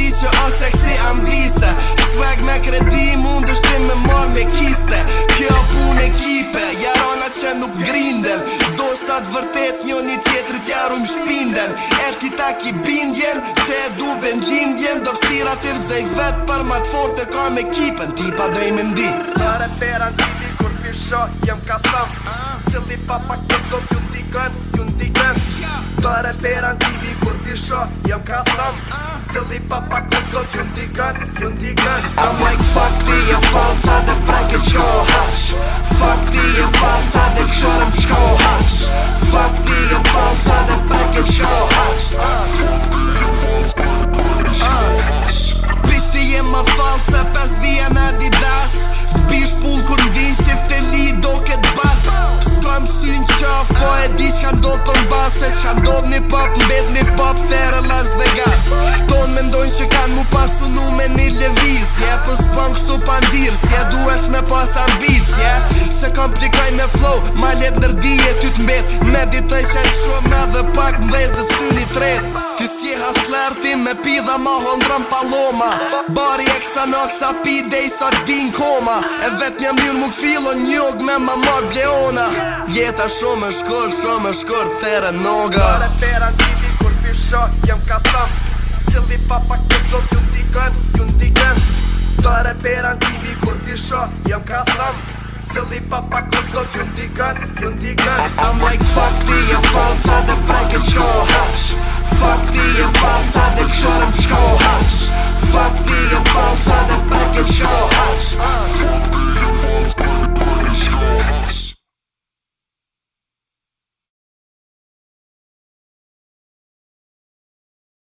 di që është seksi ambise Swag me kredi mund është ti me marrë me kiste Kjo pun ekipe, jarana që nuk grinden Do stat vërtet një një tjetër tjaru më shpinden Er ti ta ki bindjen, që e du vendindjen Do psira të rëzaj vetë për matë të ka me kipen Ti pa dhej me mdi Pare pera në kur pisho jem ka tham ah. Cili papak të sop ju ndikën, ju ndikën qare per antivi kur pisho Jam ka thëm Cëli pa pa kosot ju ndikan, ju ndikan I'm like fuck ti e falca dhe prek e qko Fuck ti e falca dhe qorem qko hash Fuck ti e falca dhe prek e qko hash Fuck ti e falca dhe prek e qko hash Pisti e pes vijen adidas Pish se qka do një pop mbet një pop thera Las Vegas Ton me ndojnë që kanë mu pasu nu me një leviz Je për po s'pon kështu pandir Si e duesh me pas ambic Je se komplikaj me flow Ma let nërdi e ty t'mbet Me ditaj që e shumë edhe pak Mdhezët syli tret me pi dhe ma hondrem paloma Bari e kësa në kësa pi dhe i sot bin koma E vet një mjën më këfilo njëg me ma mar bleona Jeta shumë është kërë, shumë shkur kërë, there në nga Pare pera në tivi kur për jem ka tham Cili pa pak të zot ju ndikën, ju ndikën Pare pera në tivi kur për jem ka tham Cili papa pak ju ndikën, ju ndikën I'm like fuck the, I'm The dhe prej kështë kohë Fuck the, e falca